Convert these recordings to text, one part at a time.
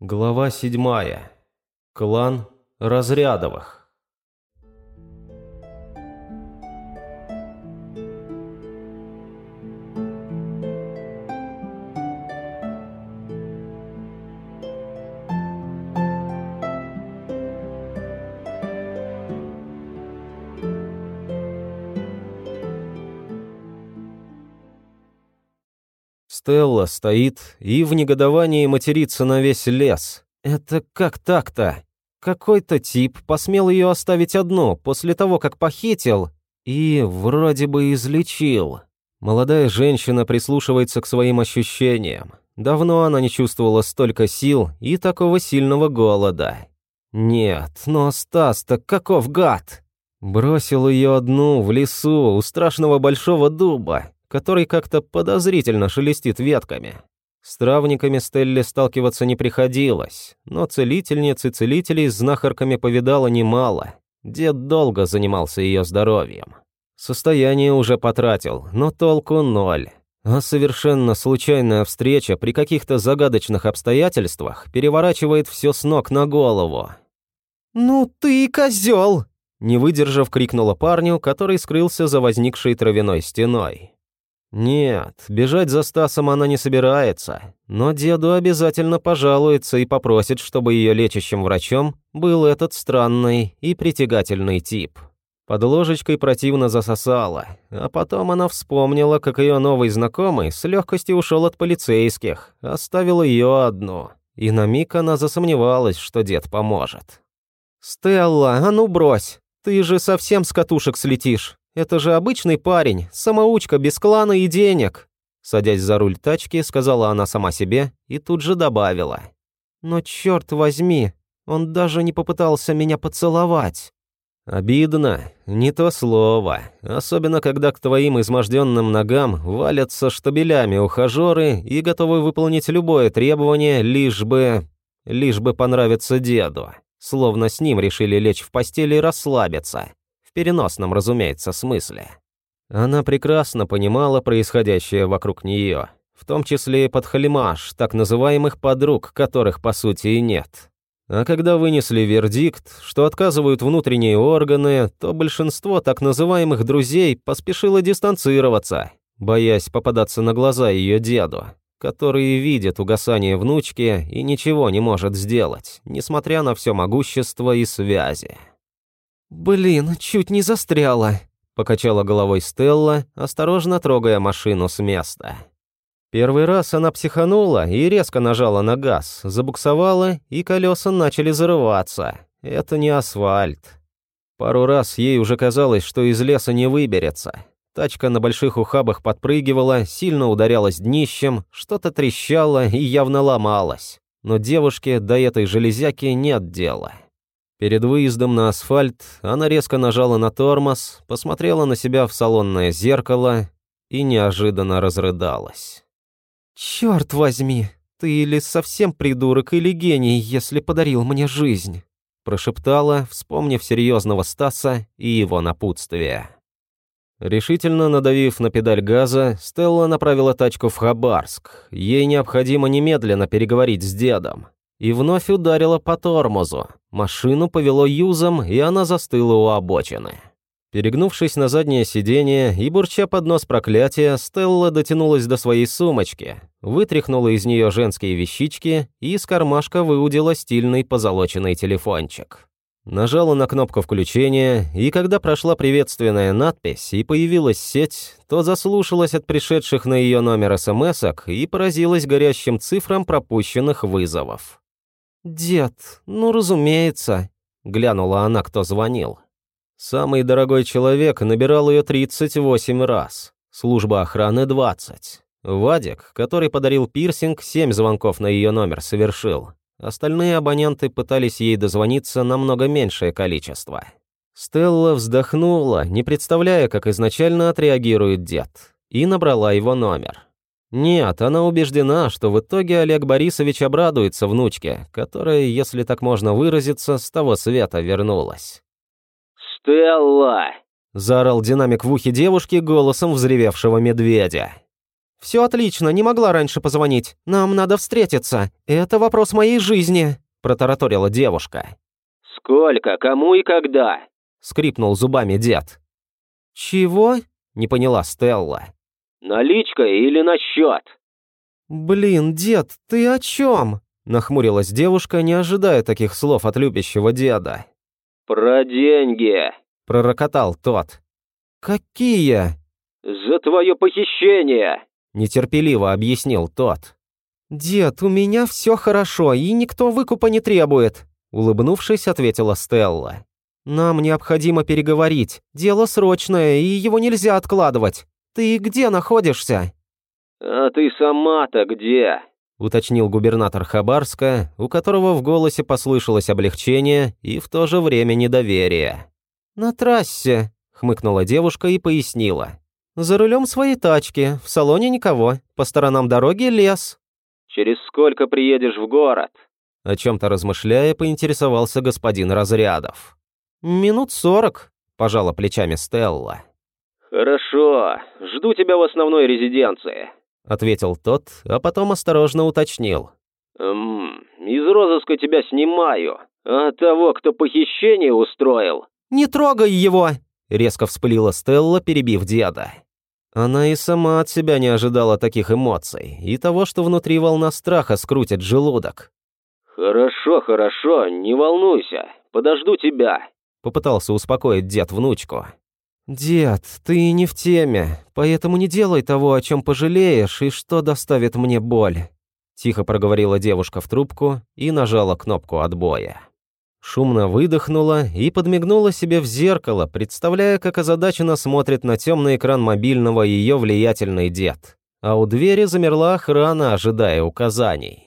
Глава седьмая. Клан Разрядовых. Стелла стоит и в негодовании матерится на весь лес. Это как так-то? Какой-то тип посмел ее оставить одну после того, как похитил и вроде бы излечил. Молодая женщина прислушивается к своим ощущениям. Давно она не чувствовала столько сил и такого сильного голода. Нет, но Стас-то каков гад! Бросил ее одну в лесу у страшного большого дуба, который как-то подозрительно шелестит ветками. С травниками Стелле сталкиваться не приходилось, но целительниц и целителей с знахарками повидала немало. Дед долго занимался ее здоровьем. Состояние уже потратил, но толку ноль. А совершенно случайная встреча при каких-то загадочных обстоятельствах переворачивает все с ног на голову. «Ну ты козел!» Не выдержав, крикнула парню, который скрылся за возникшей травяной стеной. Нет, бежать за Стасом она не собирается, но деду обязательно пожалуется и попросит, чтобы ее лечащим врачом был этот странный и притягательный тип. Под ложечкой противно засосала, а потом она вспомнила, как ее новый знакомый с легкостью ушел от полицейских, оставил ее одну. И на миг она засомневалась, что дед поможет. «Стелла, а ну брось! Ты же совсем с катушек слетишь!» Это же обычный парень, самоучка без клана и денег. Садясь за руль тачки, сказала она сама себе и тут же добавила. Но черт возьми, он даже не попытался меня поцеловать. Обидно, не то слово, особенно когда к твоим изможденным ногам валятся штабелями ухажеры и готовы выполнить любое требование, лишь бы... лишь бы понравиться деду. Словно с ним решили лечь в постели и расслабиться переносном, разумеется, смысле. Она прекрасно понимала происходящее вокруг нее, в том числе и подхалимаш, так называемых подруг, которых по сути и нет. А когда вынесли вердикт, что отказывают внутренние органы, то большинство так называемых друзей поспешило дистанцироваться, боясь попадаться на глаза ее деду, который видит угасание внучки и ничего не может сделать, несмотря на все могущество и связи. «Блин, чуть не застряла», — покачала головой Стелла, осторожно трогая машину с места. Первый раз она психанула и резко нажала на газ, забуксовала, и колеса начали зарываться. Это не асфальт. Пару раз ей уже казалось, что из леса не выберется. Тачка на больших ухабах подпрыгивала, сильно ударялась днищем, что-то трещало и явно ломалось. Но девушке до этой железяки нет дела. Перед выездом на асфальт она резко нажала на тормоз, посмотрела на себя в салонное зеркало и неожиданно разрыдалась. «Чёрт возьми, ты или совсем придурок, или гений, если подарил мне жизнь», прошептала, вспомнив серьезного Стаса и его напутствие. Решительно надавив на педаль газа, Стелла направила тачку в Хабарск. Ей необходимо немедленно переговорить с дедом и вновь ударила по тормозу. Машину повело юзом, и она застыла у обочины. Перегнувшись на заднее сиденье и бурча под нос проклятия, Стелла дотянулась до своей сумочки, вытряхнула из нее женские вещички и из кармашка выудила стильный позолоченный телефончик. Нажала на кнопку включения, и когда прошла приветственная надпись и появилась сеть, то заслушалась от пришедших на ее номер смс и поразилась горящим цифрам пропущенных вызовов. «Дед, ну разумеется», — глянула она, кто звонил. Самый дорогой человек набирал ее 38 раз, служба охраны 20. Вадик, который подарил пирсинг, 7 звонков на ее номер совершил. Остальные абоненты пытались ей дозвониться намного меньшее количество. Стелла вздохнула, не представляя, как изначально отреагирует дед, и набрала его номер. Нет, она убеждена, что в итоге Олег Борисович обрадуется внучке, которая, если так можно выразиться, с того света вернулась. «Стелла!» – заорал динамик в ухе девушки голосом взревевшего медведя. Все отлично, не могла раньше позвонить. Нам надо встретиться. Это вопрос моей жизни», – протараторила девушка. «Сколько, кому и когда?» – скрипнул зубами дед. «Чего?» – не поняла Стелла. «Наличка или на счет?» «Блин, дед, ты о чем?» – нахмурилась девушка, не ожидая таких слов от любящего деда. «Про деньги», – пророкотал тот. «Какие?» «За твое похищение», – нетерпеливо объяснил тот. «Дед, у меня все хорошо, и никто выкупа не требует», – улыбнувшись, ответила Стелла. «Нам необходимо переговорить. Дело срочное, и его нельзя откладывать. Ты где находишься?» «А ты сама-то где?» — уточнил губернатор Хабарска, у которого в голосе послышалось облегчение и в то же время недоверие. «На трассе», — хмыкнула девушка и пояснила. «За рулем своей тачки, в салоне никого, по сторонам дороги лес». «Через сколько приедешь в город?» О чем-то размышляя, поинтересовался господин Разрядов. «Минут сорок», — пожала плечами Стелла. «Хорошо, жду тебя в основной резиденции», — ответил тот, а потом осторожно уточнил. «Эм, из розыска тебя снимаю, а того, кто похищение устроил...» «Не трогай его!» — резко вспылила Стелла, перебив деда. Она и сама от себя не ожидала таких эмоций и того, что внутри волна страха скрутит желудок. «Хорошо, хорошо, не волнуйся, подожду тебя», — попытался успокоить дед внучку. «Дед, ты не в теме, поэтому не делай того, о чем пожалеешь и что доставит мне боль», тихо проговорила девушка в трубку и нажала кнопку отбоя. Шумно выдохнула и подмигнула себе в зеркало, представляя, как озадаченно смотрит на темный экран мобильного ее влиятельный дед. А у двери замерла охрана, ожидая указаний.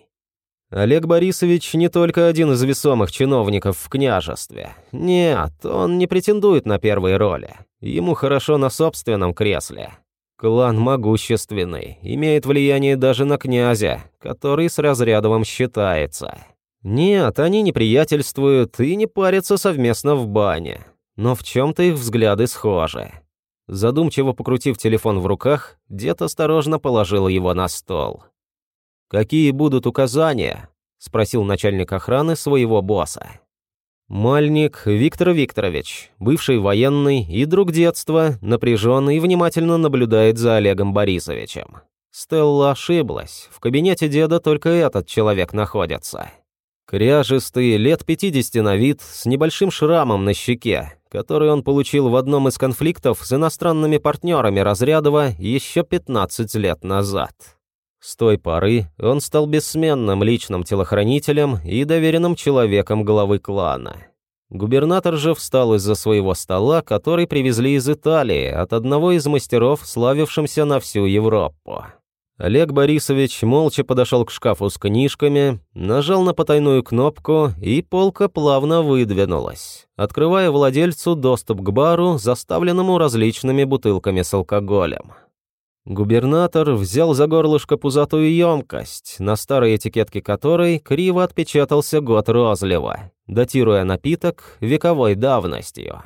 Олег Борисович не только один из весомых чиновников в княжестве. Нет, он не претендует на первые роли. Ему хорошо на собственном кресле. Клан могущественный, имеет влияние даже на князя, который с Разрядовым считается. Нет, они не приятельствуют и не парятся совместно в бане. Но в чем-то их взгляды схожи. Задумчиво покрутив телефон в руках, дед осторожно положил его на стол. «Какие будут указания?» – спросил начальник охраны своего босса. Мальник Виктор Викторович, бывший военный и друг детства, напряженно и внимательно наблюдает за Олегом Борисовичем. Стелла ошиблась, в кабинете деда только этот человек находится. Кряжистый, лет 50 на вид, с небольшим шрамом на щеке, который он получил в одном из конфликтов с иностранными партнерами Разрядова еще 15 лет назад. С той поры он стал бессменным личным телохранителем и доверенным человеком главы клана. Губернатор же встал из-за своего стола, который привезли из Италии от одного из мастеров, славившимся на всю Европу. Олег Борисович молча подошел к шкафу с книжками, нажал на потайную кнопку, и полка плавно выдвинулась, открывая владельцу доступ к бару, заставленному различными бутылками с алкоголем. Губернатор взял за горлышко пузатую емкость, на старой этикетке которой криво отпечатался год розлива, датируя напиток вековой давностью.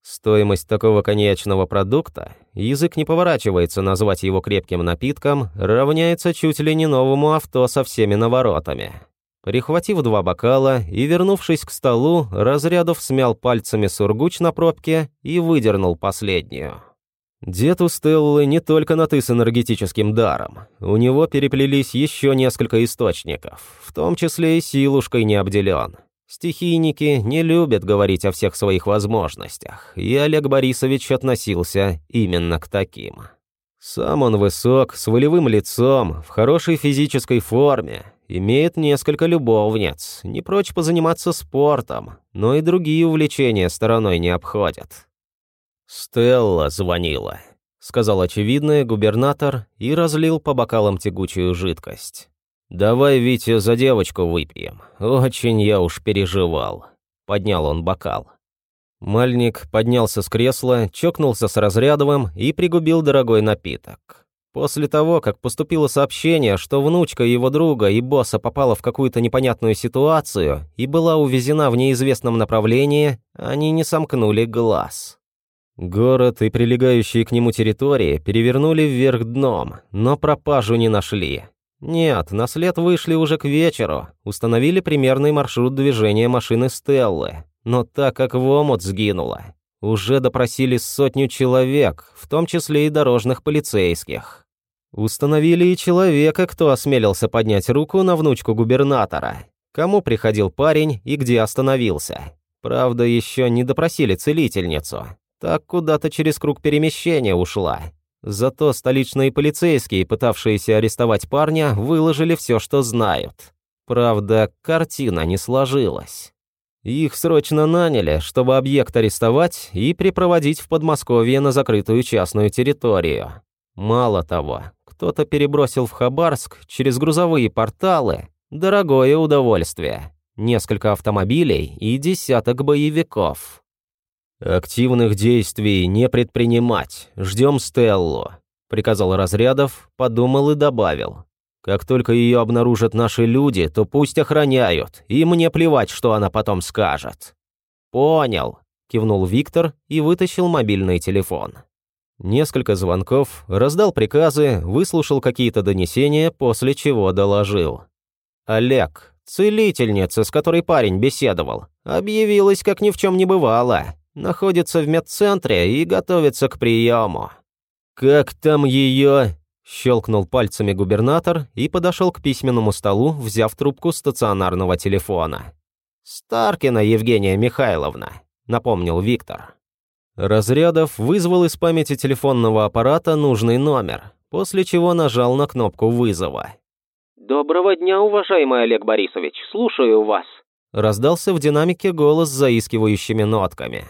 Стоимость такого коньячного продукта, язык не поворачивается назвать его крепким напитком, равняется чуть ли не новому авто со всеми наворотами. Прихватив два бокала и вернувшись к столу, Разрядов смял пальцами сургуч на пробке и выдернул последнюю. Дед у Стеллы не только на «ты» с энергетическим даром. У него переплелись еще несколько источников, в том числе и силушкой не обделен. Стихийники не любят говорить о всех своих возможностях, и Олег Борисович относился именно к таким. Сам он высок, с волевым лицом, в хорошей физической форме, имеет несколько любовниц, не прочь позаниматься спортом, но и другие увлечения стороной не обходят. «Стелла звонила», — сказал очевидный губернатор и разлил по бокалам тягучую жидкость. «Давай, Витя, за девочку выпьем. Очень я уж переживал». Поднял он бокал. Мальник поднялся с кресла, чокнулся с Разрядовым и пригубил дорогой напиток. После того, как поступило сообщение, что внучка его друга и босса попала в какую-то непонятную ситуацию и была увезена в неизвестном направлении, они не сомкнули глаз. Город и прилегающие к нему территории перевернули вверх дном, но пропажу не нашли. Нет, на след вышли уже к вечеру, установили примерный маршрут движения машины Стеллы, но так как в омут сгинула, уже допросили сотню человек, в том числе и дорожных полицейских. Установили и человека, кто осмелился поднять руку на внучку губернатора, кому приходил парень и где остановился. Правда, еще не допросили целительницу, так куда-то через круг перемещения ушла. Зато столичные полицейские, пытавшиеся арестовать парня, выложили все, что знают. Правда, картина не сложилась. Их срочно наняли, чтобы объект арестовать и припроводить в Подмосковье на закрытую частную территорию. Мало того, кто-то перебросил в Хабарск через грузовые порталы дорогое удовольствие. Несколько автомобилей и десяток боевиков. «Активных действий не предпринимать. Ждем Стеллу», — приказал Разрядов, подумал и добавил. «Как только ее обнаружат наши люди, то пусть охраняют, и мне плевать, что она потом скажет». «Понял», — кивнул Виктор и вытащил мобильный телефон. Несколько звонков, раздал приказы, выслушал какие-то донесения, после чего доложил. «Олег, целительница, с которой парень беседовал, объявилась, как ни в чем не бывало находится в медцентре и готовится к приему. «Как там ее?» – щелкнул пальцами губернатор и подошел к письменному столу, взяв трубку стационарного телефона. «Старкина Евгения Михайловна», – напомнил Виктор. Разрядов вызвал из памяти телефонного аппарата нужный номер, после чего нажал на кнопку вызова. «Доброго дня, уважаемый Олег Борисович, слушаю вас», – раздался в динамике голос с заискивающими нотками.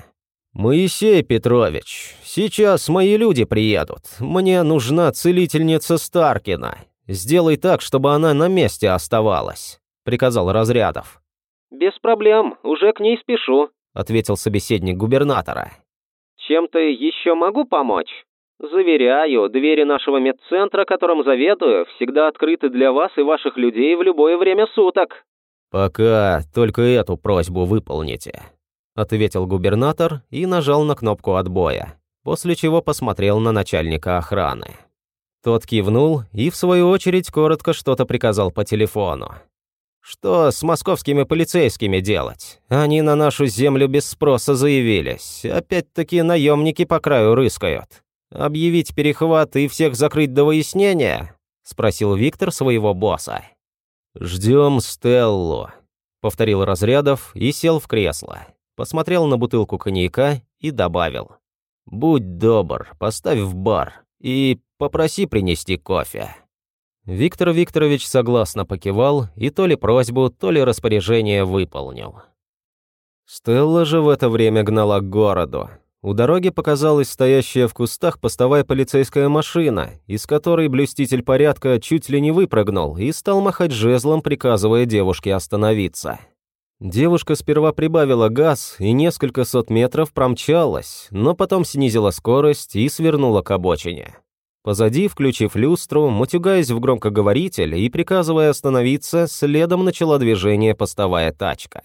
«Моисей Петрович, сейчас мои люди приедут. Мне нужна целительница Старкина. Сделай так, чтобы она на месте оставалась», — приказал Разрядов. «Без проблем, уже к ней спешу», — ответил собеседник губернатора. «Чем-то еще могу помочь?» «Заверяю, двери нашего медцентра, которым заведую, всегда открыты для вас и ваших людей в любое время суток». «Пока только эту просьбу выполните», ответил губернатор и нажал на кнопку отбоя, после чего посмотрел на начальника охраны. Тот кивнул и, в свою очередь, коротко что-то приказал по телефону. «Что с московскими полицейскими делать? Они на нашу землю без спроса заявились. Опять-таки наемники по краю рыскают. Объявить перехват и всех закрыть до выяснения?» — спросил Виктор своего босса. «Ждем Стеллу», — повторил Разрядов и сел в кресло посмотрел на бутылку коньяка и добавил. «Будь добр, поставь в бар и попроси принести кофе». Виктор Викторович согласно покивал и то ли просьбу, то ли распоряжение выполнил. Стелла же в это время гнала к городу. У дороги показалась стоящая в кустах постовая полицейская машина, из которой блюститель порядка чуть ли не выпрыгнул и стал махать жезлом, приказывая девушке остановиться. Девушка сперва прибавила газ и несколько сот метров промчалась, но потом снизила скорость и свернула к обочине. Позади, включив люстру, матюгаясь в громкоговоритель и приказывая остановиться, следом начала движение постовая тачка.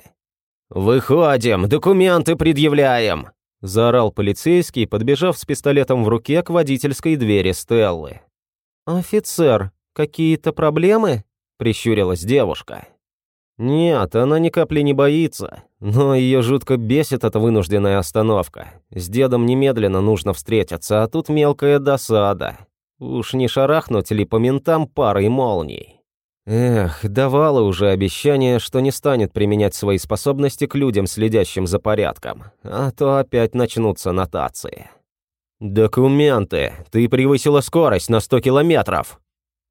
«Выходим, документы предъявляем!» – заорал полицейский, подбежав с пистолетом в руке к водительской двери Стеллы. «Офицер, какие-то проблемы?» – прищурилась девушка. Нет, она ни капли не боится, но ее жутко бесит эта вынужденная остановка. С дедом немедленно нужно встретиться, а тут мелкая досада. Уж не шарахнуть ли по ментам парой молний? Эх, давала уже обещание, что не станет применять свои способности к людям, следящим за порядком, а то опять начнутся нотации. «Документы! Ты превысила скорость на сто километров!»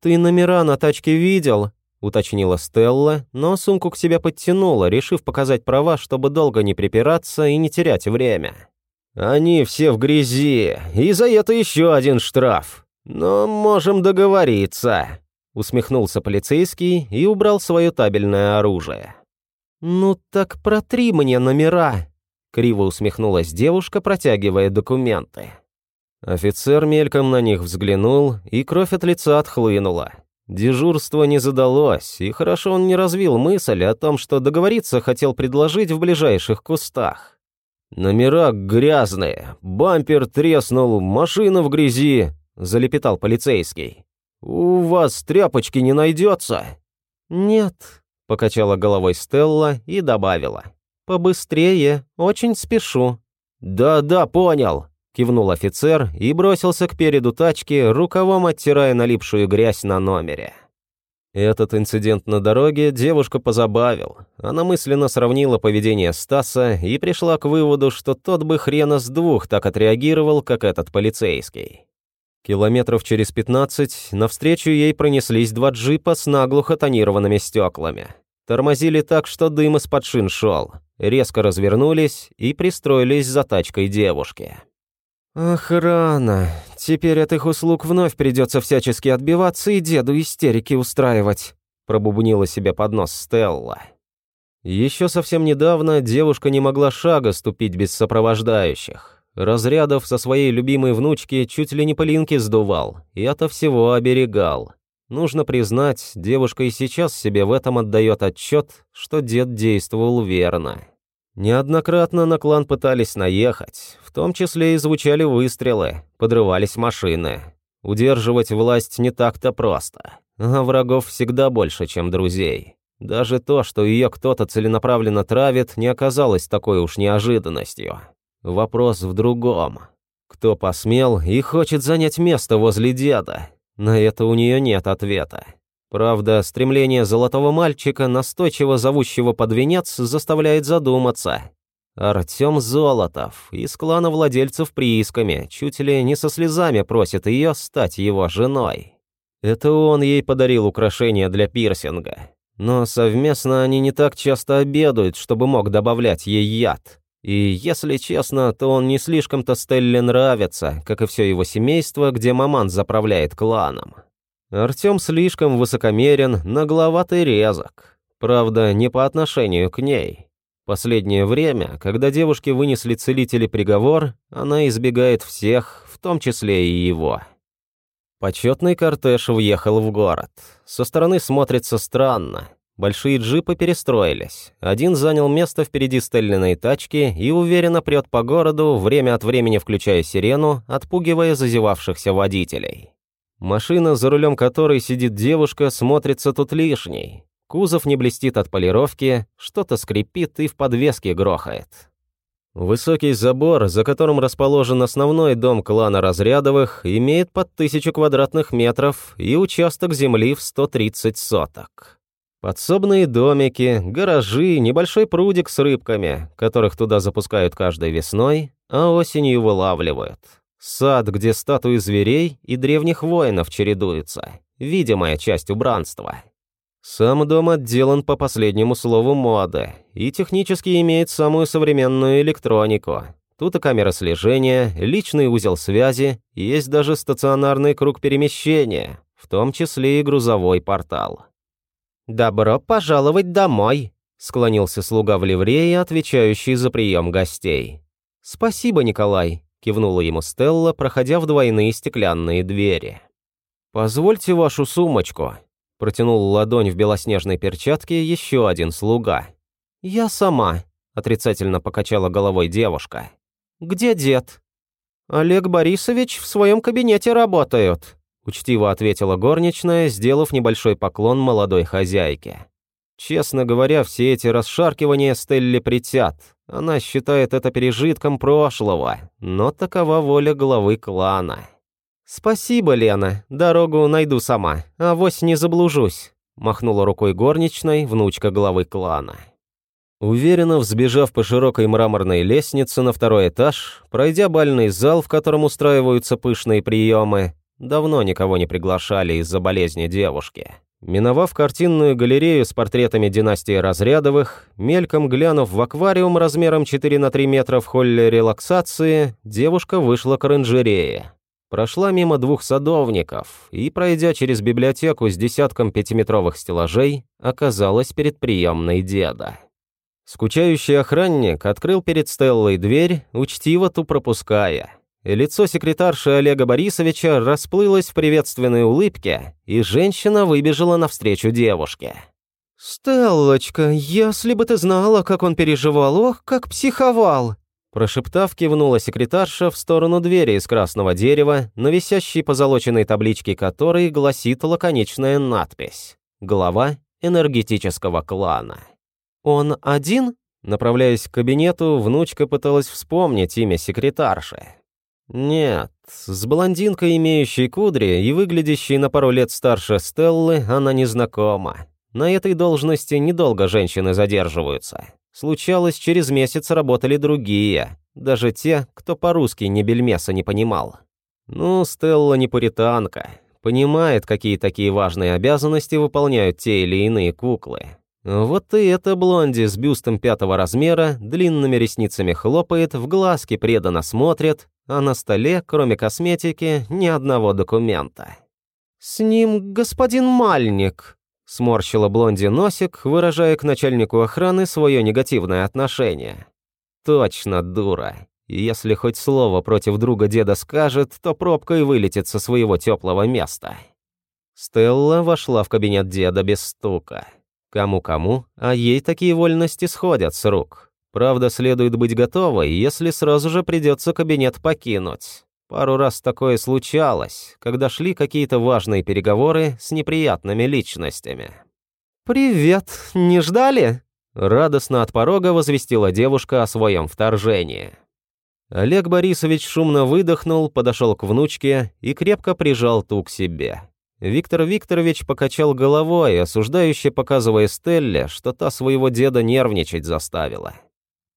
«Ты номера на тачке видел?» Уточнила Стелла, но сумку к себе подтянула, решив показать права, чтобы долго не припираться и не терять время. «Они все в грязи, и за это еще один штраф. Но можем договориться», — усмехнулся полицейский и убрал свое табельное оружие. «Ну так протри мне номера», — криво усмехнулась девушка, протягивая документы. Офицер мельком на них взглянул, и кровь от лица отхлынула. Дежурство не задалось, и хорошо он не развил мысль о том, что договориться хотел предложить в ближайших кустах. «Номера грязные, бампер треснул, машина в грязи», — залепетал полицейский. «У вас тряпочки не найдется?» «Нет», — покачала головой Стелла и добавила. «Побыстрее, очень спешу». «Да-да, понял», — кивнул офицер и бросился к переду тачки, рукавом оттирая налипшую грязь на номере. Этот инцидент на дороге девушка позабавил. Она мысленно сравнила поведение Стаса и пришла к выводу, что тот бы хрена с двух так отреагировал, как этот полицейский. Километров через 15 навстречу ей пронеслись два джипа с наглухо тонированными стеклами. Тормозили так, что дым из-под шин шел. Резко развернулись и пристроились за тачкой девушки. «Охрана. Теперь от их услуг вновь придется всячески отбиваться и деду истерики устраивать», пробубнила себе под нос Стелла. Еще совсем недавно девушка не могла шага ступить без сопровождающих. Разрядов со своей любимой внучки чуть ли не пылинки сдувал и ото всего оберегал. Нужно признать, девушка и сейчас себе в этом отдает отчет, что дед действовал верно. Неоднократно на клан пытались наехать, в том числе и звучали выстрелы, подрывались машины. Удерживать власть не так-то просто, а врагов всегда больше, чем друзей. Даже то, что ее кто-то целенаправленно травит, не оказалось такой уж неожиданностью. Вопрос в другом. Кто посмел и хочет занять место возле деда? На это у нее нет ответа. Правда, стремление золотого мальчика, настойчиво зовущего под венец, заставляет задуматься. Артем Золотов, из клана владельцев приисками, чуть ли не со слезами просит ее стать его женой. Это он ей подарил украшение для пирсинга. Но совместно они не так часто обедают, чтобы мог добавлять ей яд. И, если честно, то он не слишком-то Стелле нравится, как и все его семейство, где маман заправляет кланом. Артём слишком высокомерен, нагловатый резок. Правда, не по отношению к ней. Последнее время, когда девушке вынесли целители приговор, она избегает всех, в том числе и его. Почетный кортеж въехал в город. Со стороны смотрится странно. Большие джипы перестроились. Один занял место впереди стелленной тачки и уверенно прет по городу, время от времени включая сирену, отпугивая зазевавшихся водителей. Машина, за рулем которой сидит девушка, смотрится тут лишней. Кузов не блестит от полировки, что-то скрипит и в подвеске грохает. Высокий забор, за которым расположен основной дом клана Разрядовых, имеет под тысячу квадратных метров и участок земли в 130 соток. Подсобные домики, гаражи, небольшой прудик с рыбками, которых туда запускают каждой весной, а осенью вылавливают. Сад, где статуи зверей и древних воинов чередуются. Видимая часть убранства. Сам дом отделан по последнему слову моды и технически имеет самую современную электронику. Тут и камера слежения, личный узел связи, есть даже стационарный круг перемещения, в том числе и грузовой портал. «Добро пожаловать домой», — склонился слуга в ливрее, отвечающий за прием гостей. «Спасибо, Николай», кивнула ему Стелла, проходя в двойные стеклянные двери. «Позвольте вашу сумочку», — протянул ладонь в белоснежной перчатке еще один слуга. «Я сама», — отрицательно покачала головой девушка. «Где дед?» «Олег Борисович в своем кабинете работают», — учтиво ответила горничная, сделав небольшой поклон молодой хозяйке. Честно говоря, все эти расшаркивания Стелли притят. Она считает это пережитком прошлого, но такова воля главы клана. «Спасибо, Лена, дорогу найду сама, а вось не заблужусь», махнула рукой горничной внучка главы клана. Уверенно взбежав по широкой мраморной лестнице на второй этаж, пройдя бальный зал, в котором устраиваются пышные приемы, давно никого не приглашали из-за болезни девушки. Миновав картинную галерею с портретами династии Разрядовых, мельком глянув в аквариум размером 4 на 3 метра в холле релаксации, девушка вышла к оранжерее. Прошла мимо двух садовников и, пройдя через библиотеку с десятком пятиметровых стеллажей, оказалась перед приемной деда. Скучающий охранник открыл перед Стеллой дверь, учтиво ту пропуская – Лицо секретарши Олега Борисовича расплылось в приветственной улыбке, и женщина выбежала навстречу девушке. «Стеллочка, если бы ты знала, как он переживал, ох, как психовал!» Прошептав, кивнула секретарша в сторону двери из красного дерева, на висящей позолоченной табличке которой гласит лаконичная надпись «Глава энергетического клана». «Он один?» Направляясь к кабинету, внучка пыталась вспомнить имя секретарши. Нет, с блондинкой, имеющей кудри и выглядящей на пару лет старше Стеллы, она не знакома. На этой должности недолго женщины задерживаются. Случалось, через месяц работали другие, даже те, кто по-русски ни бельмеса не понимал. Ну, Стелла не пуританка, понимает, какие такие важные обязанности выполняют те или иные куклы. Вот и эта блонди с бюстом пятого размера, длинными ресницами хлопает, в глазки преданно смотрит, а на столе, кроме косметики, ни одного документа. «С ним господин Мальник», — сморщила блонди носик, выражая к начальнику охраны свое негативное отношение. «Точно, дура. Если хоть слово против друга деда скажет, то пробкой вылетит со своего теплого места». Стелла вошла в кабинет деда без стука. Кому-кому, а ей такие вольности сходят с рук. Правда, следует быть готовой, если сразу же придется кабинет покинуть. Пару раз такое случалось, когда шли какие-то важные переговоры с неприятными личностями. «Привет, не ждали?» Радостно от порога возвестила девушка о своем вторжении. Олег Борисович шумно выдохнул, подошел к внучке и крепко прижал ту к себе. Виктор Викторович покачал головой, осуждающе показывая Стелле, что та своего деда нервничать заставила.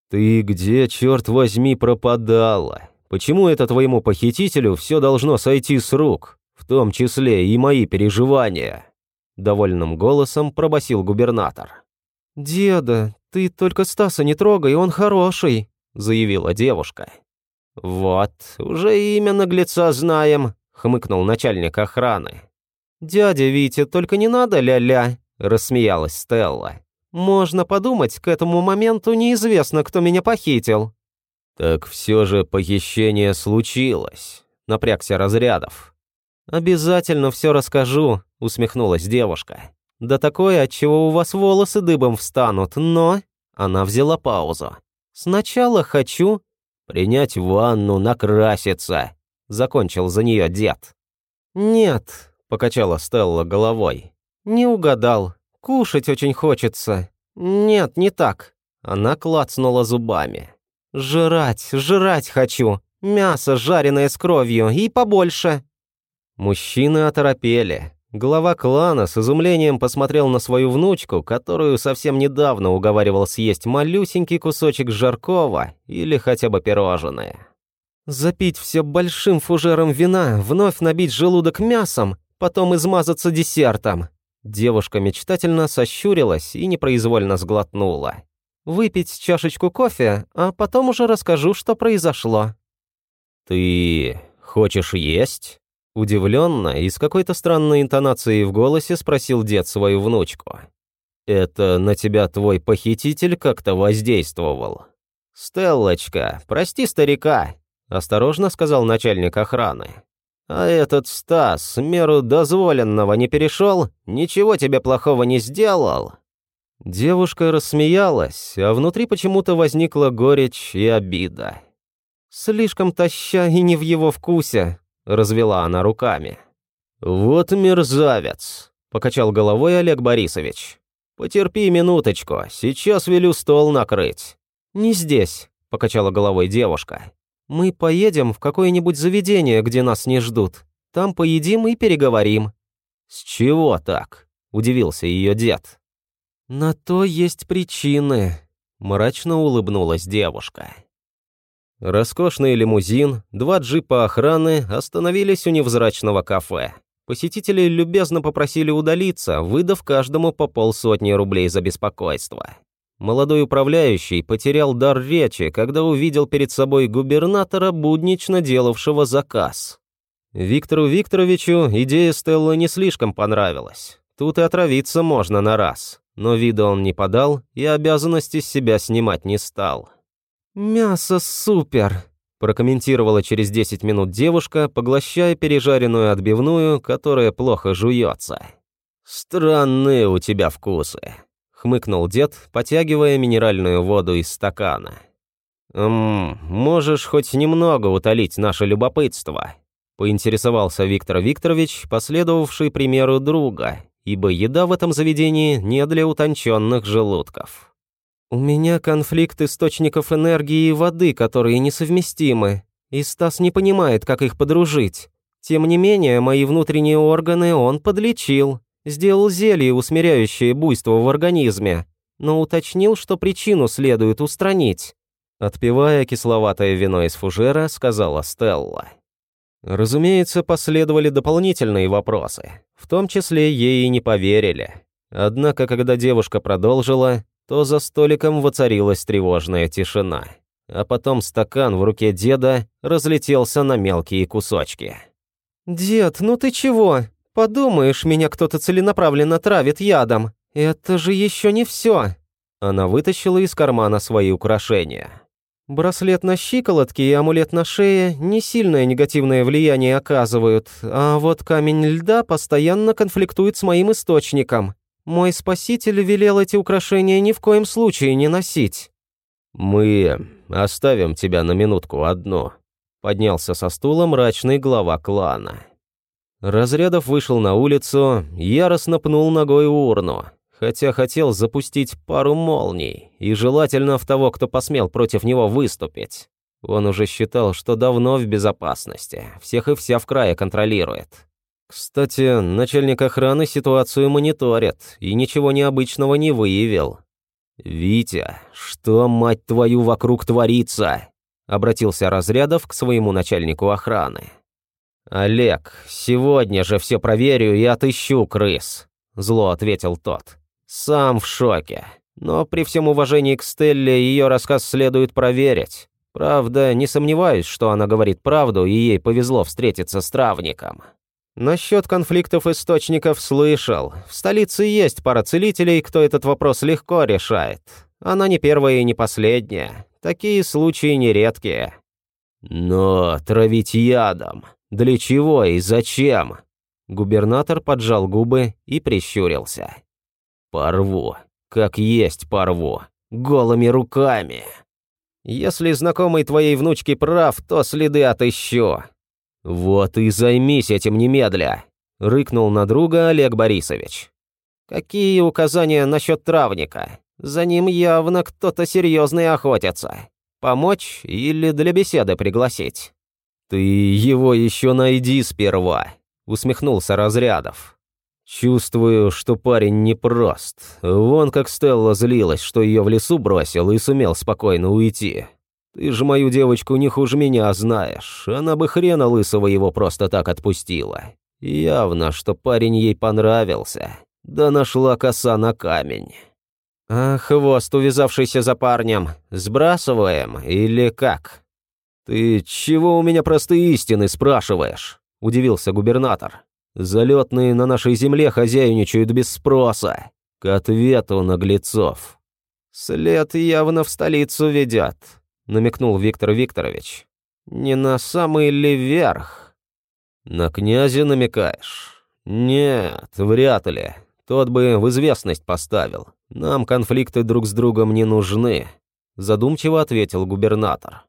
«Ты где, черт возьми, пропадала? Почему это твоему похитителю все должно сойти с рук, в том числе и мои переживания?» Довольным голосом пробасил губернатор. «Деда, ты только Стаса не трогай, он хороший», заявила девушка. «Вот, уже имя наглеца знаем», хмыкнул начальник охраны. «Дядя Витя, только не надо ля-ля», — рассмеялась Стелла. «Можно подумать, к этому моменту неизвестно, кто меня похитил». «Так все же похищение случилось», — напрягся Разрядов. «Обязательно все расскажу», — усмехнулась девушка. «Да такое, от чего у вас волосы дыбом встанут, но...» Она взяла паузу. «Сначала хочу...» «Принять ванну, накраситься», — закончил за нее дед. «Нет, — покачала Стелла головой. «Не угадал. Кушать очень хочется. Нет, не так». Она клацнула зубами. «Жрать, жрать хочу. Мясо, жареное с кровью, и побольше». Мужчины оторопели. Глава клана с изумлением посмотрел на свою внучку, которую совсем недавно уговаривал съесть малюсенький кусочек жаркого или хотя бы пирожное. Запить все большим фужером вина, вновь набить желудок мясом потом измазаться десертом». Девушка мечтательно сощурилась и непроизвольно сглотнула. «Выпить чашечку кофе, а потом уже расскажу, что произошло». «Ты хочешь есть?» Удивленно и с какой-то странной интонацией в голосе спросил дед свою внучку. «Это на тебя твой похититель как-то воздействовал?» «Стеллочка, прости старика», — осторожно сказал начальник охраны. А этот Стас меру дозволенного не перешел, ничего тебе плохого не сделал». Девушка рассмеялась, а внутри почему-то возникла горечь и обида. «Слишком таща и не в его вкусе», — развела она руками. «Вот мерзавец», — покачал головой Олег Борисович. «Потерпи минуточку, сейчас велю стол накрыть». «Не здесь», — покачала головой девушка. Мы поедем в какое-нибудь заведение, где нас не ждут. Там поедим и переговорим». «С чего так?» – удивился ее дед. «На то есть причины», – мрачно улыбнулась девушка. Роскошный лимузин, два джипа охраны остановились у невзрачного кафе. Посетители любезно попросили удалиться, выдав каждому по полсотни рублей за беспокойство. Молодой управляющий потерял дар речи, когда увидел перед собой губернатора, буднично делавшего заказ. Виктору Викторовичу идея Стеллы не слишком понравилась. Тут и отравиться можно на раз. Но вида он не подал и обязанности с себя снимать не стал. «Мясо супер!» – прокомментировала через 10 минут девушка, поглощая пережаренную отбивную, которая плохо жуется. «Странные у тебя вкусы», хмыкнул дед, потягивая минеральную воду из стакана. «Эм, можешь хоть немного утолить наше любопытство?» Поинтересовался Виктор Викторович, последовавший примеру друга, ибо еда в этом заведении не для утонченных желудков. «У меня конфликт источников энергии и воды, которые несовместимы, и Стас не понимает, как их подружить. Тем не менее, мои внутренние органы он подлечил, сделал зелье, усмиряющее буйство в организме, но уточнил, что причину следует устранить». Отпивая кисловатое вино из фужера, сказала Стелла. Разумеется, последовали дополнительные вопросы, в том числе ей и не поверили. Однако, когда девушка продолжила, то за столиком воцарилась тревожная тишина. А потом стакан в руке деда разлетелся на мелкие кусочки. «Дед, ну ты чего? Подумаешь, меня кто-то целенаправленно травит ядом. Это же еще не все. Она вытащила из кармана свои украшения. Браслет на щиколотке и амулет на шее не сильное негативное влияние оказывают, а вот камень льда постоянно конфликтует с моим источником. Мой спаситель велел эти украшения ни в коем случае не носить. «Мы оставим тебя на минутку одну», — поднялся со стула мрачный глава клана. Разрядов вышел на улицу, яростно пнул ногой урну хотя хотел запустить пару молний, и желательно в того, кто посмел против него выступить. Он уже считал, что давно в безопасности, всех и вся в крае контролирует. Кстати, начальник охраны ситуацию мониторит и ничего необычного не выявил. «Витя, что, мать твою, вокруг творится?» Обратился Разрядов к своему начальнику охраны. «Олег, сегодня же все проверю и отыщу крыс», — зло ответил тот. Сам в шоке. Но при всем уважении к Стелле ее рассказ следует проверить. Правда, не сомневаюсь, что она говорит правду, и ей повезло встретиться с травником. Насчет конфликтов источников слышал. В столице есть пара целителей, кто этот вопрос легко решает. Она не первая и не последняя. Такие случаи нередкие. Но травить ядом. Для чего и зачем? Губернатор поджал губы и прищурился. Порву. Как есть порву. Голыми руками. Если знакомый твоей внучки прав, то следы отыщу. Вот и займись этим немедля, рыкнул на друга Олег Борисович. Какие указания насчет травника? За ним явно кто-то серьезный охотится. Помочь или для беседы пригласить? Ты его еще найди сперва, усмехнулся Разрядов. Чувствую, что парень непрост. Вон как Стелла злилась, что ее в лесу бросил и сумел спокойно уйти. Ты же мою девочку не хуже меня знаешь. Она бы хрена лысого его просто так отпустила. Явно, что парень ей понравился. Да нашла коса на камень. А хвост, увязавшийся за парнем, сбрасываем или как? Ты чего у меня простые истины спрашиваешь? Удивился губернатор. Залетные на нашей земле хозяйничают без спроса. К ответу наглецов. «След явно в столицу ведет», — намекнул Виктор Викторович. «Не на самый ли верх?» «На князя намекаешь?» «Нет, вряд ли. Тот бы в известность поставил. Нам конфликты друг с другом не нужны», — задумчиво ответил губернатор.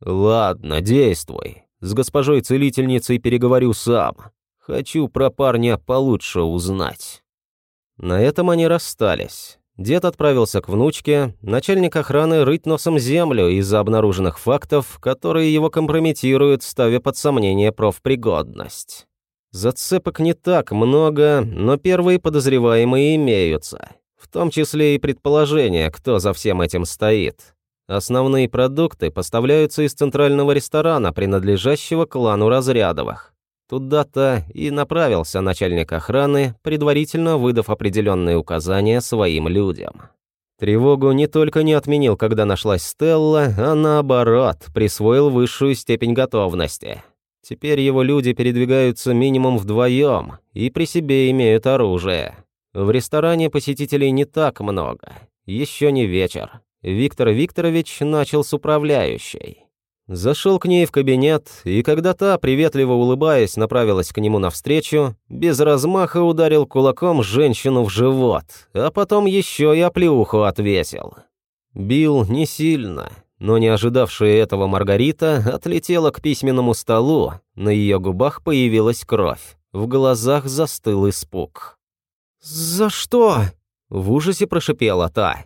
«Ладно, действуй. С госпожой-целительницей переговорю сам. Хочу про парня получше узнать». На этом они расстались. Дед отправился к внучке, начальник охраны рыть носом землю из-за обнаруженных фактов, которые его компрометируют, ставя под сомнение профпригодность. Зацепок не так много, но первые подозреваемые имеются, в том числе и предположение, кто за всем этим стоит. Основные продукты поставляются из центрального ресторана, принадлежащего клану Разрядовых. Туда-то и направился начальник охраны, предварительно выдав определенные указания своим людям. Тревогу не только не отменил, когда нашлась Стелла, а наоборот, присвоил высшую степень готовности. Теперь его люди передвигаются минимум вдвоем и при себе имеют оружие. В ресторане посетителей не так много. Еще не вечер. Виктор Викторович начал с управляющей. Зашел к ней в кабинет, и когда та, приветливо улыбаясь, направилась к нему навстречу, без размаха ударил кулаком женщину в живот, а потом еще и оплеуху отвесил. Бил не сильно, но не ожидавшая этого Маргарита отлетела к письменному столу, на ее губах появилась кровь, в глазах застыл испуг. «За что?» — в ужасе прошипела та.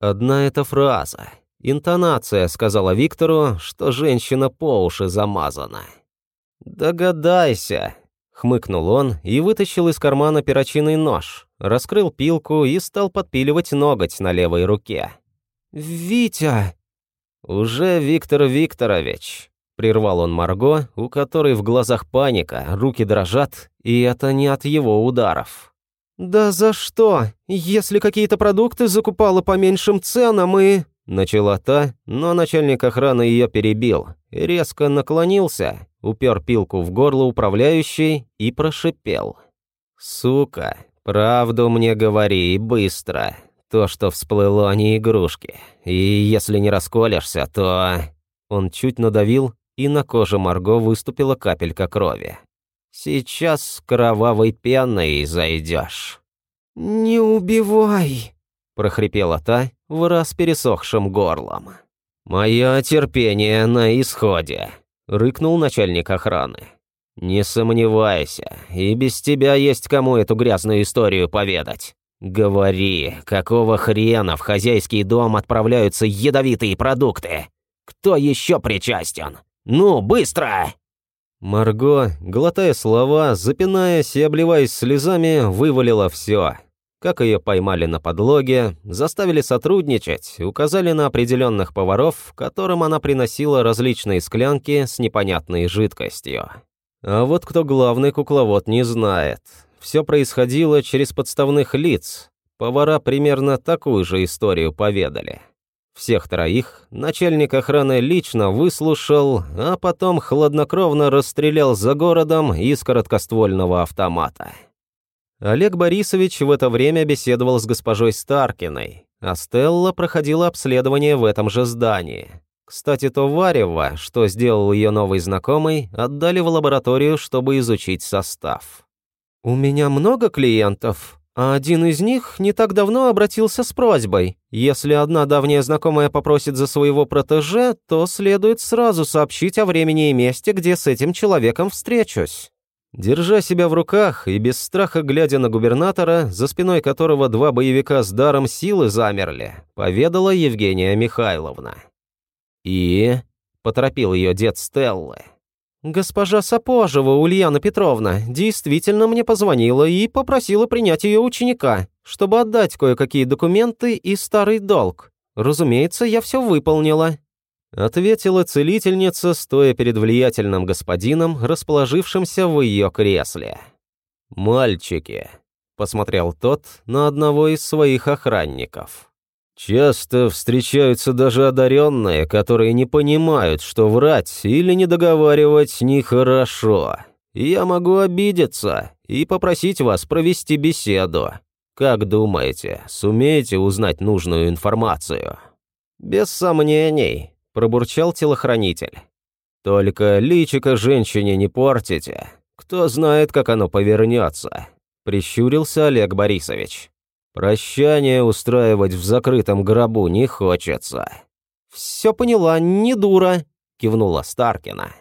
Одна эта фраза, интонация сказала Виктору, что женщина по уши замазана. «Догадайся», — хмыкнул он и вытащил из кармана перочинный нож, раскрыл пилку и стал подпиливать ноготь на левой руке. «Витя!» «Уже Виктор Викторович», — прервал он Марго, у которой в глазах паника, руки дрожат, и это не от его ударов. «Да за что? Если какие-то продукты закупала по меньшим ценам и...» Начала та, но начальник охраны ее перебил, резко наклонился, упер пилку в горло управляющей и прошипел. «Сука, правду мне говори быстро. То, что всплыло, не игрушки. И если не расколешься, то...» Он чуть надавил, и на коже Марго выступила капелька крови. «Сейчас кровавой пеной зайдешь». «Не убивай!» – прохрипела та в раз пересохшим горлом. «Мое терпение на исходе», – рыкнул начальник охраны. «Не сомневайся, и без тебя есть кому эту грязную историю поведать. «Говори, какого хрена в хозяйский дом отправляются ядовитые продукты? Кто еще причастен? Ну, быстро!» Марго, глотая слова, запинаясь и обливаясь слезами, вывалила все. Как ее поймали на подлоге, заставили сотрудничать, указали на определенных поваров, которым она приносила различные склянки с непонятной жидкостью. А вот кто главный кукловод не знает. Все происходило через подставных лиц. Повара примерно такую же историю поведали. Всех троих начальник охраны лично выслушал, а потом хладнокровно расстрелял за городом из короткоствольного автомата. Олег Борисович в это время беседовал с госпожой Старкиной, а Стелла проходила обследование в этом же здании. Кстати, то варево, что сделал ее новый знакомый, отдали в лабораторию, чтобы изучить состав. «У меня много клиентов, а один из них не так давно обратился с просьбой. Если одна давняя знакомая попросит за своего протеже, то следует сразу сообщить о времени и месте, где с этим человеком встречусь». Держа себя в руках и без страха глядя на губернатора, за спиной которого два боевика с даром силы замерли, поведала Евгения Михайловна. «И?» — поторопил ее дед Стеллы. Госпожа Сапожева Ульяна Петровна действительно мне позвонила и попросила принять ее ученика, чтобы отдать кое-какие документы и старый долг. Разумеется, я все выполнила. Ответила целительница, стоя перед влиятельным господином, расположившимся в ее кресле. «Мальчики», — посмотрел тот на одного из своих охранников. Часто встречаются даже одаренные, которые не понимают, что врать или не договаривать нехорошо. Я могу обидеться и попросить вас провести беседу. Как думаете, сумеете узнать нужную информацию? Без сомнений, пробурчал телохранитель. Только личико женщине не портите. Кто знает, как оно повернется. Прищурился Олег Борисович. Прощание устраивать в закрытом гробу не хочется. «Все поняла, не дура», — кивнула Старкина.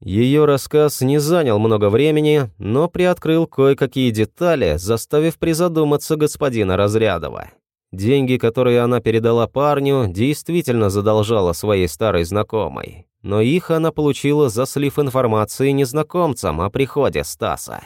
Ее рассказ не занял много времени, но приоткрыл кое-какие детали, заставив призадуматься господина Разрядова. Деньги, которые она передала парню, действительно задолжала своей старой знакомой, но их она получила за слив информации незнакомцам о приходе Стаса.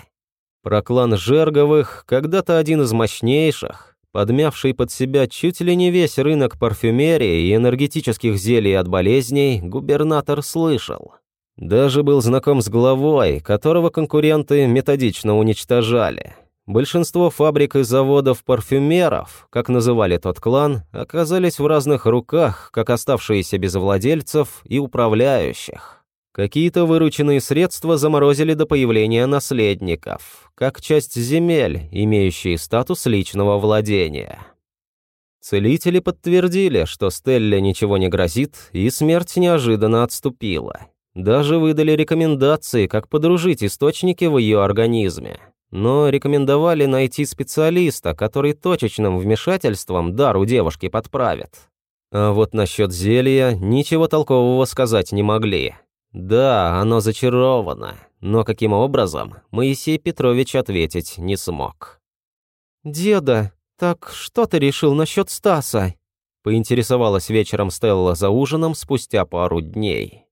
Про клан Жерговых, когда-то один из мощнейших, подмявший под себя чуть ли не весь рынок парфюмерии и энергетических зелий от болезней, губернатор слышал. Даже был знаком с главой, которого конкуренты методично уничтожали. Большинство фабрик и заводов парфюмеров, как называли тот клан, оказались в разных руках, как оставшиеся без владельцев и управляющих. Какие-то вырученные средства заморозили до появления наследников, как часть земель, имеющие статус личного владения. Целители подтвердили, что Стелле ничего не грозит, и смерть неожиданно отступила. Даже выдали рекомендации, как подружить источники в ее организме. Но рекомендовали найти специалиста, который точечным вмешательством дар у девушки подправит. А вот насчет зелья ничего толкового сказать не могли. Да, оно зачаровано, но каким образом, Моисей Петрович ответить не смог. «Деда, так что ты решил насчет Стаса?» поинтересовалась вечером Стелла за ужином спустя пару дней.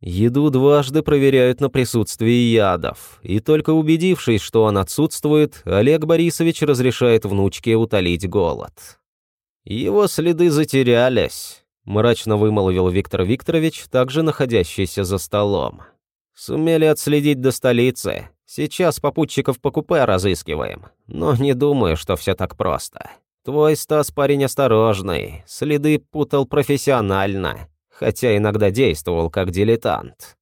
Еду дважды проверяют на присутствие ядов, и только убедившись, что он отсутствует, Олег Борисович разрешает внучке утолить голод. «Его следы затерялись», – мрачно вымолвил Виктор Викторович, также находящийся за столом. «Сумели отследить до столицы. Сейчас попутчиков по купе разыскиваем, но не думаю, что все так просто. Твой Стас парень осторожный, следы путал профессионально, хотя иногда действовал как дилетант.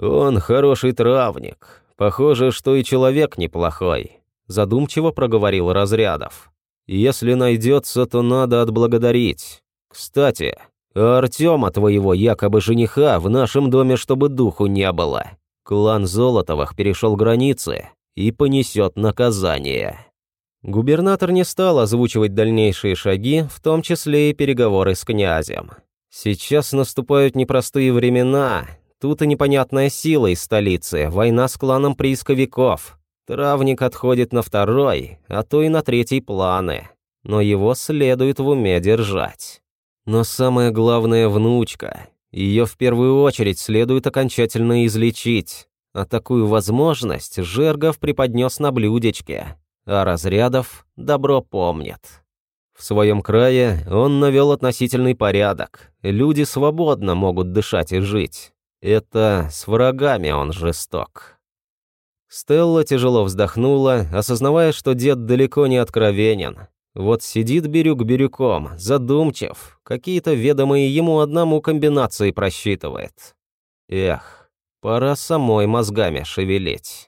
Он хороший травник. Похоже, что и человек неплохой», – задумчиво проговорил Разрядов. Если найдется, то надо отблагодарить. Кстати, а Артема твоего якобы жениха в нашем доме, чтобы духу не было. Клан Золотовых перешел границы и понесет наказание. Губернатор не стал озвучивать дальнейшие шаги, в том числе и переговоры с князем. Сейчас наступают непростые времена, тут и непонятная сила из столицы, война с кланом приисковиков, Травник отходит на второй, а то и на третий планы, но его следует в уме держать. Но самое главное – внучка. Ее в первую очередь следует окончательно излечить, а такую возможность Жергов преподнес на блюдечке, а Разрядов добро помнит. В своем крае он навел относительный порядок, люди свободно могут дышать и жить. Это с врагами он жесток. Стелла тяжело вздохнула, осознавая, что дед далеко не откровенен. Вот сидит Бирюк Бирюком, задумчив, какие-то ведомые ему одному комбинации просчитывает. Эх, пора самой мозгами шевелить.